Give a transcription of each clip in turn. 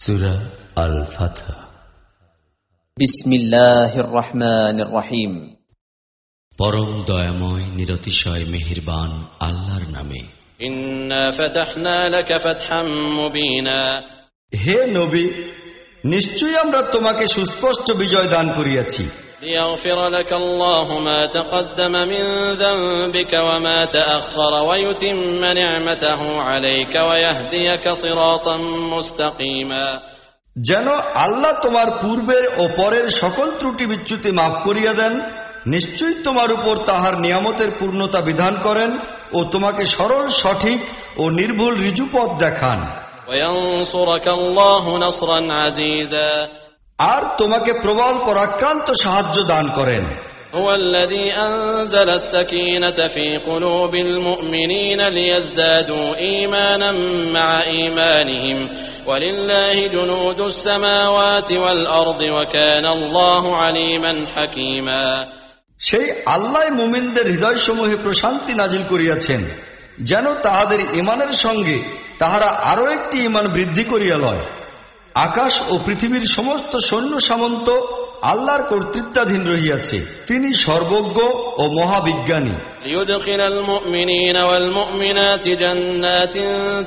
সুরা আল ফাথা বিসমিল্লাহির রহমানির রহিম পরম দয়াময় নিরতিশয় মেহেরবান আল্লাহর নামে। হে নবী নিশ্চয়ই আমরা তোমাকে সুস্পষ্ট বিজয় দান করিয়াছি। ليغفر لك الله ما تقدم من ذنبك وما تأخر ويتم نعمته عليك ويهديك صراطا مستقيما যেন আল্লাহ তোমার পূর্বের ও পরের সকল ত্রুটি বিচ্যুতি মাফ করিয়া দেন নিশ্চয়ই তোমার উপর তাহার নিয়ামতের পূর্ণতা বিধান করেন ও তোমাকে সরল সঠিক ও নির্ভুল ঋজুপথ দেখান وينصرك الله نصرا عزيزا আর তোমাকে প্রবল পরাক্রান্ত সাহায্য দান করেন هو الذي أنزل السكينة في قلوب المؤمنين ليزدادوا إيمانا مع إيمانهم ولله جنود السماوات والأرض وكان الله عليما حكيما সেই আল্লাহ মুমিনদের হৃদয়সমূহে প্রশান্তি নাজিল করিয়াছেন যেন তাহাদের ইমানের সঙ্গে তাহারা আরো একটি ইমান বৃদ্ধি করিয়া লয় আকাশ ও পৃথিবীর সমস্ত সৈন্য সামন্ত আল্লাহর কর্তৃত্বাধীন রহিয়াছে তিনি সর্বজ্ঞ ও মহাবিজ্ঞানী ليدخل المؤمنين والمؤمنات جنات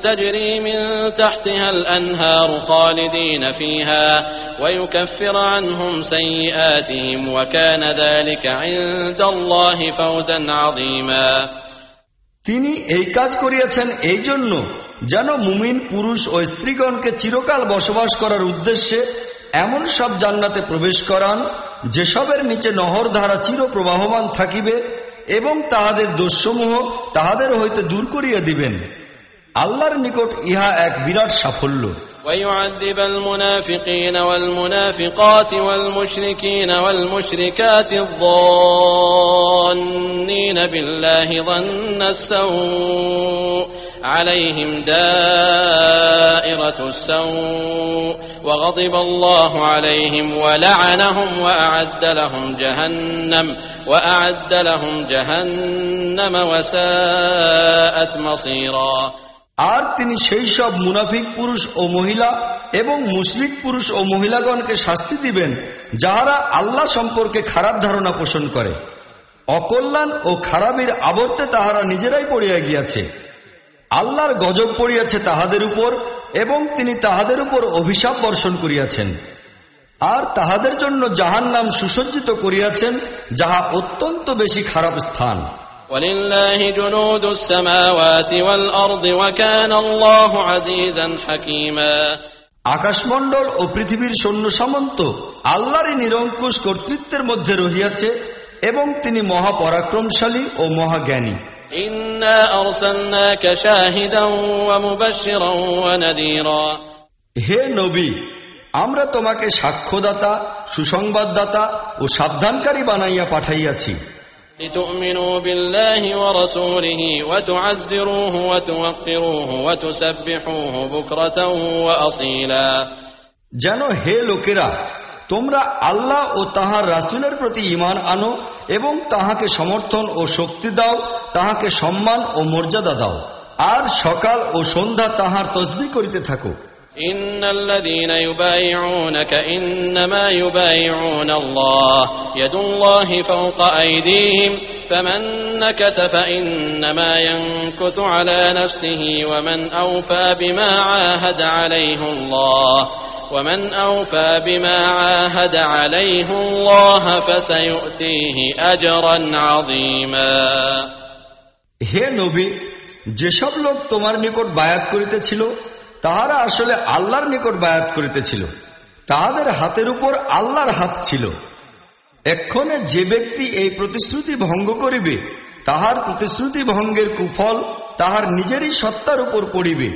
تجري من تحتها الأنهار خالدين فيها ويكفر عنهم سيئاتهم وكان ذلك عند الله فوزا عظيما তিনি এই কাজ করিয়াছেন এই জন্য যেন মুমিন পুরুষ ও স্ত্রীগণকে চিরকাল বসবাস করার উদ্দেশ্যে এমন সব জান্নাতে প্রবেশ করান যেসবের নিচে নহর ধারা চির প্রবাহমান থাকিবে এবং তাহাদের দোষসমূহ তাহাদের হইতে দূর করিয়া দিবেন আল্লাহর নিকট ইহা এক বিরাট সাফল্য ويعذب المنافقين والمنافقات والمشركين والمشركات الظانين بالله ظن السوء عليهم دائرة السوء وغضب الله عليهم ولعنهم وأعد لهم جهنم وأعد لهم جهنم وساءت مصيرا আর তিনি সেই সব মুনাফিক পুরুষ ও মহিলা এবং মুশরিক পুরুষ ও মহিলাগণকে শাস্তি দিবেন যাহারা আল্লাহ সম্পর্কে খারাপ ধারণা পোষণ করে অকল্যাণ ও খারাপের আবর্তে তাহারা নিজেরাই পড়িয়া গিয়াছে আল্লাহর গজব পড়িয়াছে তাহাদের উপর এবং তিনি তাহাদের উপর অভিশাপ বর্ষণ করিয়াছেন। আর তাহাদের জন্য জাহান নাম সুসজ্জিত করিয়াছেন যাহা অত্যন্ত বেশি খারাপ স্থান। আকাশমণ্ডল ও পৃথিবীর সৈন্য সামন্ত আল্লাহরই নিরঙ্কুশ কর্তৃত্বের মধ্যে রহিয়াছে এবং তিনি মহাপরাক্রমশালী ও মহাজ্ঞানী। إنا أرسلناك شاهدا ومبشرا ونذيرا হে নবী আমরা তোমাকে সাক্ষ্যদাতা সুসংবাদদাতা ও সাবধানকারী বানাইয়া পাঠাইয়াছি لتؤمنوا بالله ورسوله وتعزروه وتوقروه وتسبحوه بكرة وأصيلا যেন হে লোকেরা তোমরা আল্লাহ ও তাহার রাসুলের প্রতি ইমান আনো এবং তাহাকে সমর্থন ও শক্তি দাও তাহাকে সম্মান ও মর্যাদা দাও আর সকাল ও সন্ধ্যা তাহার তসবি করিতে থাকো إن الذين يبايعونك إنما يبايعون الله يد الله فوق أيديهم فمن نكث فإنما ينكث على نفسه ومن أوفى بما عاهد عليه الله ومن أوفى بما عاهد عليه الله فسيؤتيه أجرا عظيما হে নবী, যেসব লোক তোমার নিকট বায়াত করিতেছিল, তাহারা আসলে আল্লাহর নিকট বায়াত করিতেছিল। তাহাদের হাতের উপর আল্লাহর হাত ছিল। এক্ষণে যে ব্যক্তি এই প্রতিশ্রুতি ভঙ্গ করিবে, তাহার প্রতিশ্রুতি ভঙ্গের কুফল তাহার নিজেরই সত্তার উপর পড়িবে,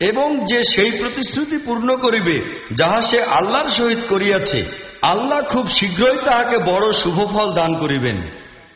এবং যে সেই প্রতিশ্রুতি পূর্ণ করিবে, যাহা সে আল্লাহর সহিত করিয়াছে, আল্লাহ খুব শীঘ্রই তাহাকে বড় শুভফল দান করিবেন।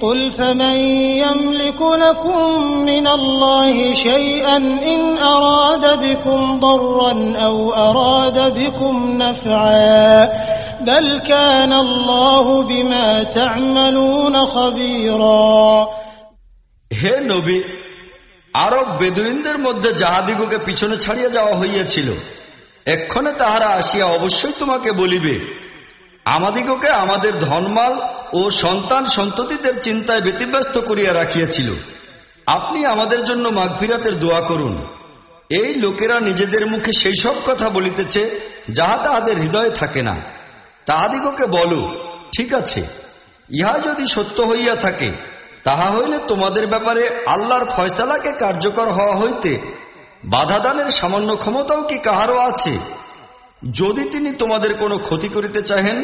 قل فمن يملك لكم من الله شيئا إن أراد بكم ضرا أو أراد بكم نفعا بل كان الله بما تعملون خبيرا হে নবী আরব বেদুইনদের মধ্যে যাহাদিগকে পিছনে ছাড়িয়ে যাওয়া হইয়াছিল এক্ষণে তাহারা আসিয়া অবশ্যই তোমাকে বলিবে আমাদিগকে আমাদের ধনমাল ও সন্তান সন্ততিদের চিন্তায় ব্যতিব্যস্ত করিয়া রাখিয়াছিল। আপনি আমাদের জন্য মাগফিরাতের দোয়া করুন। এই লোকেরা নিজেদের মুখে সেই সব কথা বলিতেছে, যাহা তাহাদের হৃদয়ে থাকে না। তাহাদিগকে বলো, ঠিক আছে, ইহা যদি সত্য হইয়া থাকে, তাহা হইলে তোমাদের ব্যাপারে আল্লাহর ফয়সালাকে কার্যকর হওয়া হইতে বাধাদানের সামান্য ক্ষমতাও কি কাহারও আছে? যদি তিনি তোমাদের কোনো ক্ষতি করিতে চাহেন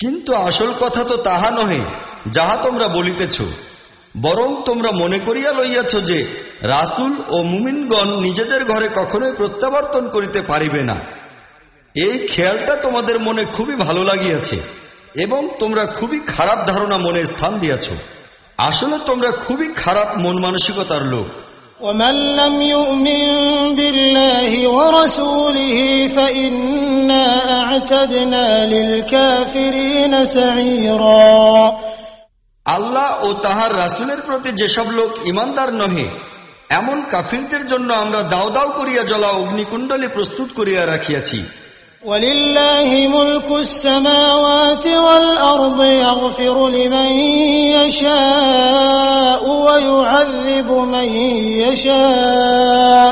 কিন্তু আসল কথা তো তাহা নহে, যাহা তোমরা বলিতেছ। বরং তোমরা মনে করিয়া লইয়াছ যে, রাসুল ও মুমিনগণ নিজেদের ঘরে কখনোই প্রত্যাবর্তন করিতে পারিবে না। এই খেয়ালটা তোমাদের মনে খুবই ভালো লাগিয়াছে, এবং তোমরা খুবই খারাপ ধারণা মনের স্থান দিয়াছ। আসলে তোমরা খুবই খারাপ মন মানসিকতার লোক। ومن لم يؤمن بالله ورسوله فإنا أعتدنا للكافرين سعيرا আল্লাহ ও তাহার রাসুলের প্রতি যেসব লোক ইমানদার নহে এমন কাফিরদের জন্য আমরা দাও দাও করিয়া জ্বলা অগ্নিকুণ্ডলী প্রস্তুত করিয়া রাখিয়াছি ولله ملك السماوات والأرض يغفر لمن يشاء ويعذب من يشاء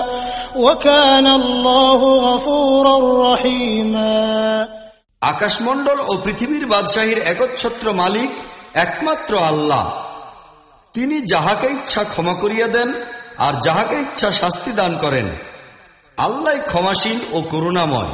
وكان الله غفورا رحيما আকাশমণ্ডল ও পৃথিবীর বাদশাহীর একচ্ছত্র মালিক একমাত্র আল্লাহ তিনি যাহাকে ইচ্ছা ক্ষমা করিয়া দেন আর যাহাকে ইচ্ছা শাস্তি দান করেন আল্লাহ ক্ষমাসীন ও করুণাময়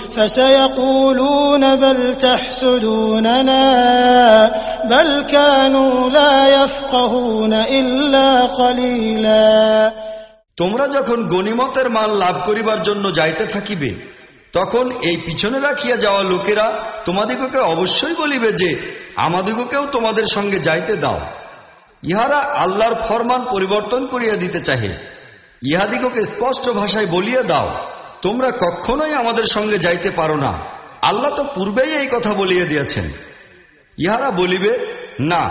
فسيقولون بل تحسدوننا بل كانوا لا يفقهون إلا قليلا তোমরা যখন গনিমতের মাল লাভ করিবার জন্য যাইতে থাকিবে তখন এই পিছনে রাখিয়া যাওয়া লোকেরা তোমাদিগকে অবশ্যই বলিবে যে আমাদিগকেও তোমাদের সঙ্গে যাইতে দাও ইহারা আল্লাহর ফরমান পরিবর্তন করিয়া দিতে চাহে ইহাদিগকে স্পষ্ট ভাষায় বলিয়া দাও তোমরা কখনোই আমাদের সঙ্গে যাইতে পারো না আল্লাহ তো পূর্বেই এই কথা বলিয়া দিয়েছেন ইহারা বলিবে না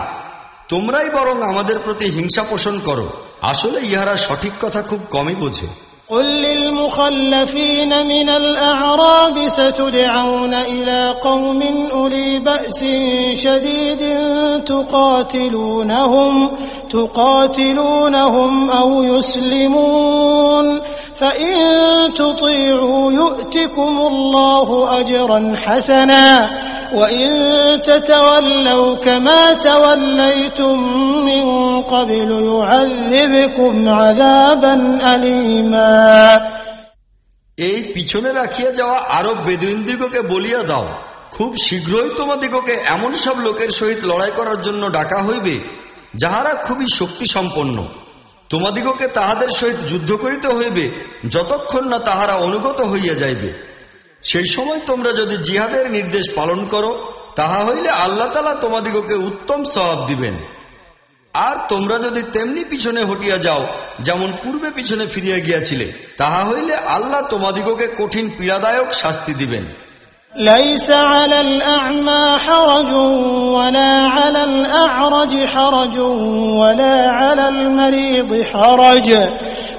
তোমরাই বরং আমাদের প্রতি হিংসা পোষণ করো আসলে ইহারা সঠিক কথা খুব কমই বোঝে قل للمخلفين من الأعراب ستدعون إلى قوم أولي بأس شديد تقاتلونهم تقاتلونهم أو يسلمون فإن تطيعوا يؤتكم الله أجرا حسنا وإن تتولوا كما توليتم من قبل يعذبكم عذابا أليما এই পিছনে রাখিয়া যাওয়া আরব বেদুইনদিগকে বলিয়া দাও খুব শীঘ্রই তোমাদিগকে এমন সব লোকের সহিত লড়াই করার জন্য ডাকা হইবে যাহারা খুবই শক্তি সম্পন্ন তোমাদিগকে তাহাদের সহিত যুদ্ধ করিতে হইবে, যতক্ষণ না তাহারা অনুগত হইয়া যাইবে। সেই সময় তোমরা যদি জিহাদের নির্দেশ পালন করো, তাহা হইলে আল্লাহ তালা তোমাদিগকে উত্তম সবাব দিবেন। আর তোমরা যদি তেমনি পিছনে হটিয়া যাও, যেমন পূর্বে পিছনে ফিরিয়া গিয়াছিলে, তাহা হইলে আল্লাহ তোমাদিগকে কঠিন পীড়াদায়ক শাস্তি দিবেন। ليس على الأعمى حرج ولا على الأعرج حرج ولا على المريض حرج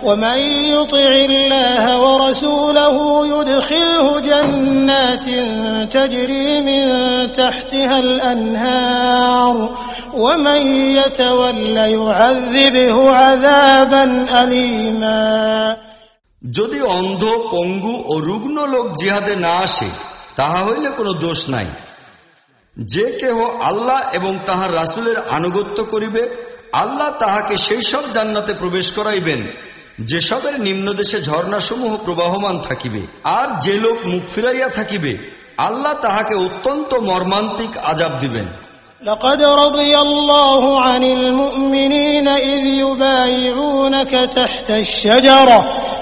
ومن يطع الله ورسوله يدخله جنات تجري من تحتها الأنهار ومن يتول يعذبه عذابا أليما যদি অন্ধ পঙ্গু ও রুগ্ন লোক জিহাদে না আসে তাহা হইলে কোনো দোষ নাই। যে কেহ আল্লাহ এবং তাহার রাসুলের আনুগত্য করিবে, আল্লাহ তাহাকে সেই সব জান্নাতে প্রবেশ করাইবেন, যেসবের নিম্নদেশে ঝর্ণাসমূহ প্রবাহমান থাকিবে। আর যে লোক মুখ ফিরাইয়া থাকিবে, আল্লাহ তাহাকে অত্যন্ত মর্মান্তিক আজাব দিবেন। لقد رضي الله عن المؤمنين إذ يبايعونك تحت الشجرة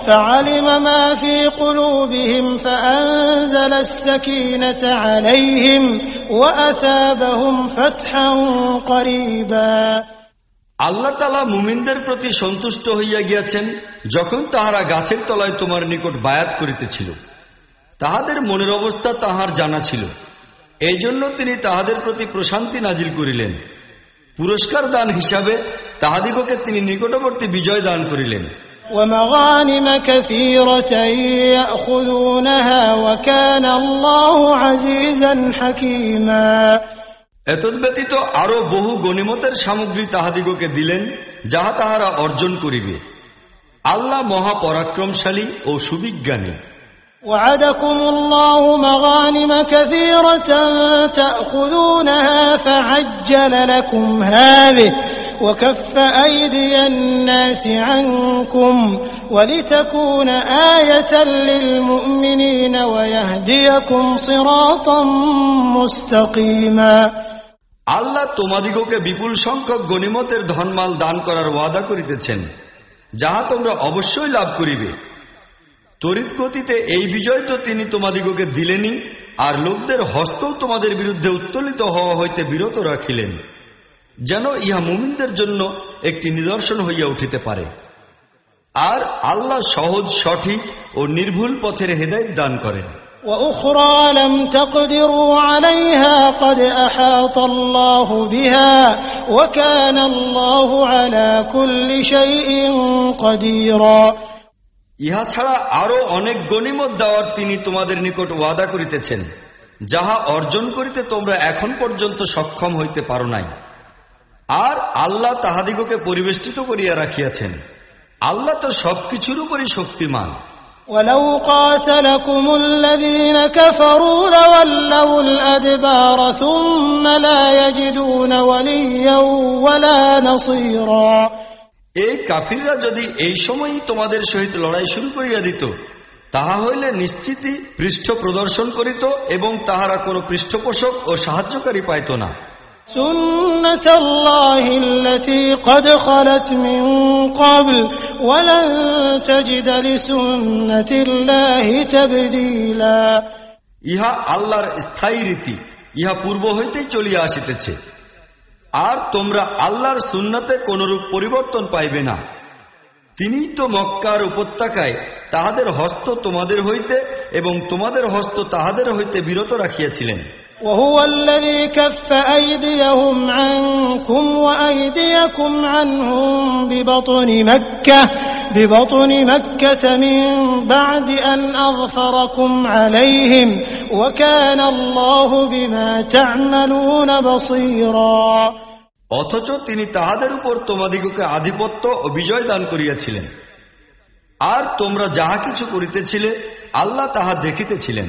فعلم ما في قلوبهم فأنزل السكينة عليهم وأثابهم فتحا قريبا আল্লাহ তালা মুমিনদের প্রতি সন্তুষ্ট হইয়া গিয়াছেন যখন তাহারা গাছের তলায় তোমার নিকট বায়াত করিতেছিল তাহাদের মনের অবস্থা তাহার জানা ছিল এই জন্য তিনি তাহাদের প্রতি প্রশান্তি নাজিল করিলেন। পুরস্কার দান হিসাবে তাহাদিগকে তিনি নিকটবর্তী বিজয় দান করিলেন। এতদ্ব্যতীত আরও বহু গণিমতের সামগ্রী তাহাদিগকে দিলেন যাহা তাহারা অর্জন করিবে। আল্লাহ মহাপরাক্রমশালী ও সুবিজ্ঞানী। وعدكم الله مغانم كثيرة تأخذونها فعجل لكم هذه وكف أيدي الناس عنكم ولتكون آية للمؤمنين ويهديكم صراطا مستقيما আল্লাহ তোমাদিগকে বিপুল সংখ্যক গণিমতের ধনমাল দান করার ওয়াদা করিতেছেন যাহা তোমরা অবশ্যই লাভ করিবে তড়িৎ গতিতে এই বিজয় তো তিনি তোমাদিগকে দিলেনই আর লোকদের হস্তও তোমাদের বিরুদ্ধে উত্তোলিত হওয়া হইতে বিরত রাখিলেন যেন ইহা মুমিনদের জন্য একটি নিদর্শন হইয়া উঠিতে পারে আর আল্লাহ সহজ সঠিক ও নির্ভুল পথের হেদায়ত দান করেন وأخرى لم تقدروا عليها قد أحاط الله بها وكان الله على كل شيء قديرا ইহা ছাড়া আরো অনেক গণিমত দেওয়ার তিনি তোমাদের নিকট ওয়াদা করিতেছেন যাহা অর্জন করিতে তোমরা এখন পর্যন্ত সক্ষম হইতে পারো নাই আর আল্লাহ তাহাদিগকে পরিবেষ্টিত করিয়া রাখিয়াছেন আল্লাহ তো সবকিছুর উপরই শক্তিমান ولو قاتلكم الذين كفروا لولوا الأدبار ثم لا يجدون وليا ولا نصيرا এই কাফিররা যদি এই সময়ই তোমাদের সহিত লড়াই শুরু করিয়া দিত তাহা হইলে নিশ্চিতই পৃষ্ঠ প্রদর্শন করিত এবং তাহারা কোনো পৃষ্ঠপোষক ও সাহায্যকারী পাইত না। ইহা আল্লাহর স্থায়ী রীতি ইহা পূর্ব হইতেই চলিয়া আসিতেছে। আর তোমরা আল্লাহর সুন্নাতে কোনরূপ পরিবর্তন পাইবে না তিনিই তো মক্কার উপত্যকায় তাহাদের হস্ত তোমাদের হইতে এবং তোমাদের হস্ত তাহাদের হইতে বিরত রাখিয়াছিলেন وهو الذي كف أيديهم عنكم وأيديكم عنهم ببطن مكة ببطن مكة من بعد أن أظفركم عليهم وكان الله بما تعملون بصيرا অথচ তিনি তাহাদের উপর তোমাদিগকে আধিপত্য ও বিজয় দান করিয়াছিলেন আর তোমরা যাহা কিছু করিতেছিলে আল্লাহ তাহা দেখিতেছিলেন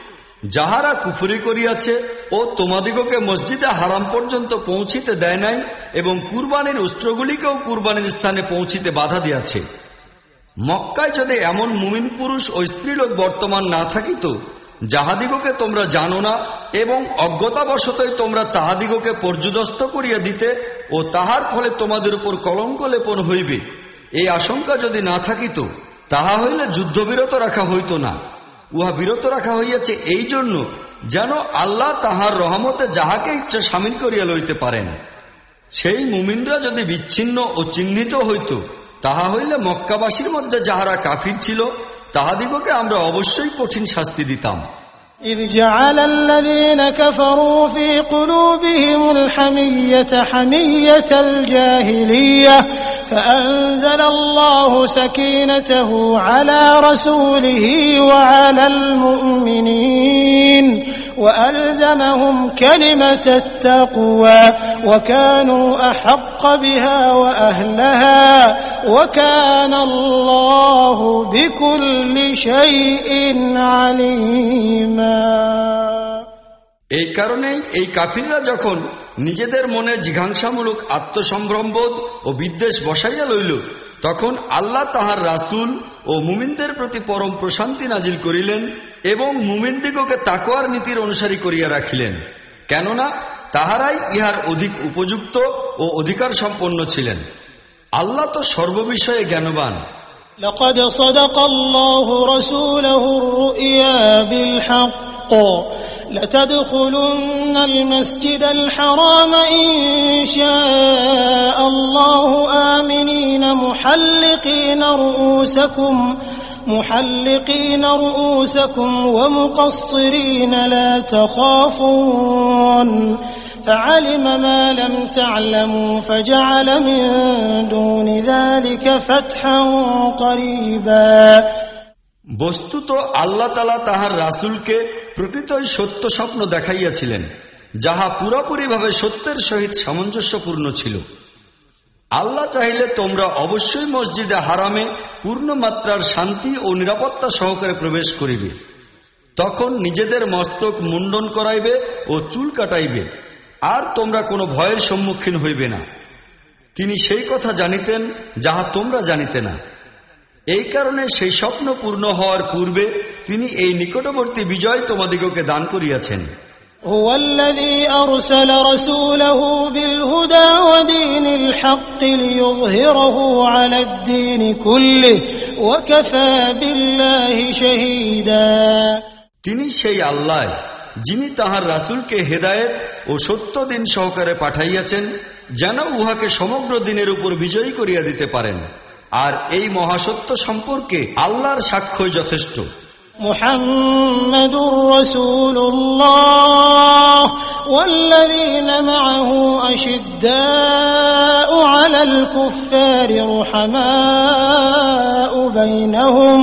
যাহারা কুফুরি করিয়াছে ও তোমাদিগকে মসজিদে হারাম পর্যন্ত পৌঁছিতে দেয় নাই এবং কুরবানির উস্ত্রগুলিকেও কুরবানির স্থানে পৌঁছিতে বাধা দিয়াছে। মক্কায় যদি এমন মুমিন পুরুষ ও স্ত্রীলোক বর্তমান না থাকিত, যাহাদিগকে তোমরা জানো না এবং অজ্ঞতাবশতই তোমরা তাহাদিগকে পর্যদস্ত করিয়া দিতে ও তাহার ফলে তোমাদের উপর কলঙ্ক লেপন হইবে, এই আশঙ্কা যদি না থাকিত, তাহা হইলে যুদ্ধবিরত রাখা হইত না। উহা বিরত রাখা হইয়াছে এই জন্য যেন আল্লাহ তাহার রহমতে যাহাকে ইচ্ছা সামিল করিয়া লইতে পারেন সেই মুমিনরা যদি বিচ্ছিন্ন ও চিহ্নিত হইত তাহা হইলে মক্কাবাসীর মধ্যে যাহারা কাফির ছিল তাহাদিগকে আমরা অবশ্যই কঠিন শাস্তি দিতাম إذ جعل الذين كفروا في قلوبهم الحمية حمية الجاهلية فأنزل الله سكينته على رسوله وعلى المؤمنين وألزمهم كلمة التقوى وكانوا أحق بها وأهلها وكان الله بكل شيء عليما এই কারণেই এই কাফিররা যখন নিজেদের মনে জিঘাংসামূলক আত্মসম্ভ্রমবোধ ও বিদ্বেষ বসাইয়া লইল তখন আল্লাহ তাহার রাসুল ও মুমিনদের প্রতি পরম প্রশান্তি নাজিল করিলেন এবং মুমিনদিগকে তাকোয়ার নীতির অনুসারী করিয়া রাখিলেন কেননা তাহারাই ইহার অধিক উপযুক্ত ও অধিকার সম্পন্ন ছিলেন আল্লাহ তো সর্ববিষয়ে জ্ঞানবান لقد صدق الله رسوله الرؤيا بالحق لتدخلن المسجد الحرام إن شاء الله آمنين محلقين رؤوسكم محلقين رؤوسكم ومقصرين لا تخافون فعلم ما لم تعلموا فجعل من دون ذلك فتحا قريبا বস্তুত আল্লাহ তালা তাহার রাসুলকে প্রকৃতই সত্য স্বপ্ন দেখাইয়াছিলেন, যাহা পুরোপুরিভাবে সত্যের সহিত সামঞ্জস্যপূর্ণ ছিল। আল্লাহ চাহিলে তোমরা অবশ্যই মসজিদে হারামে পূর্ণ মাত্রার শান্তি ও নিরাপত্তা সহকারে প্রবেশ করিবে। তখন নিজেদের মস্তক মুন্ডন করাইবে ও চুল কাটাইবে, আর তোমরা কোনো ভয়ের সম্মুখীন হইবে না। তিনি সেই কথা জানিতেন যাহা তোমরা জানিতে না। এই কারণে সেই স্বপ্ন পূর্ণ হওয়ার পূর্বে তিনি এই নিকটবর্তী বিজয় তোমাদিগকে দান করিয়াছেন هو الذي أرسل رسوله بالهدى ودين الحق ليظهره على الدين كله وكفى بالله شهيدا তিনি সেই আল্লাহ যিনি তাহার রাসুলকে হেদায়েত ও সত্য দিন সহকারে পাঠাইয়াছেন যেন উহাকে সমগ্র দিনের উপর বিজয়ী করিয়া দিতে পারেন আর এই মহাসত্য সম্পর্কে আল্লাহর সাক্ষ্যই যথেষ্ট محمد رسول الله والذين معه أشداء على الكفار رحماء بينهم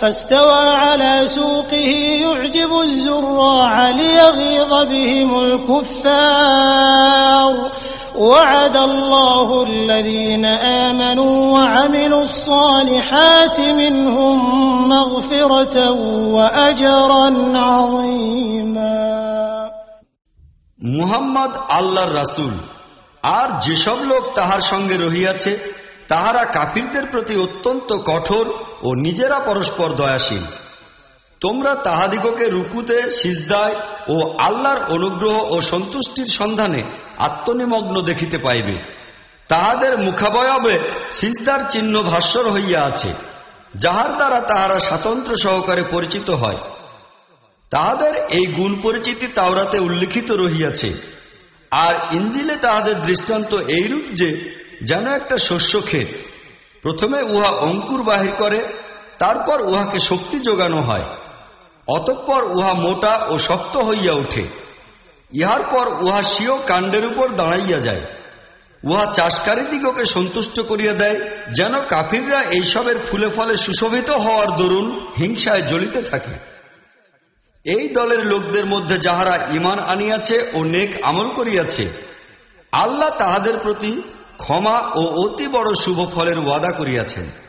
فاستوى على سوقه يعجب الزراع ليغيظ بهم الكفار وعد الله الذين آمنوا وعملوا الصالحات منهم مغفرة وأجرا عظيما মুহাম্মদ আল্লাহর রাসুল আর যেসব লোক তাহার সঙ্গে রহিয়াছে তাহারা কাফিরদের প্রতি অত্যন্ত কঠোর ও নিজেরা পরস্পর দয়াশীল। তোমরা তাহাদিগকে রুকুতে, সিজদায় ও আল্লাহর অনুগ্রহ ও সন্তুষ্টির সন্ধানে আত্মনিমগ্ন দেখিতে পাইবে। তাহাদের মুখাবয়বে সিজদার চিহ্ন ভাস্বর হইয়া আছে, যাহার দ্বারা তাহারা স্বাতন্ত্র সহকারে পরিচিত হয়। তাহাদের এই গুণ পরিচিতি তাওরাতে উল্লিখিত রহিয়াছে। আর ইন্দিলে তাহাদের দৃষ্টান্ত এইরূপ যে, যেন একটা শস্য ক্ষেত প্রথমে উহা অঙ্কুর বাহির করে, তারপর উহাকে শক্তি যোগানো হয়। অতঃপর উহা মোটা ও শক্ত হইয়া উঠে। ইহার পর উহা স্বীয় কাণ্ডের উপর দাঁড়াইয়া যায়। উহা চাষকারী দিগকে সন্তুষ্ট করিয়া দেয়, যেন কাফিররা এইসবের ফুলে ফলে সুশোভিত হওয়ার দরুন হিংসায় জ্বলিতে থাকে। এই দলের লোকদের মধ্যে যাহারা ইমান আনিয়াছে ও নেক আমল করিয়াছে, আল্লাহ তাহাদের প্রতি ক্ষমা ও অতি বড় শুভ ফলের ওয়াদা করিয়াছেন।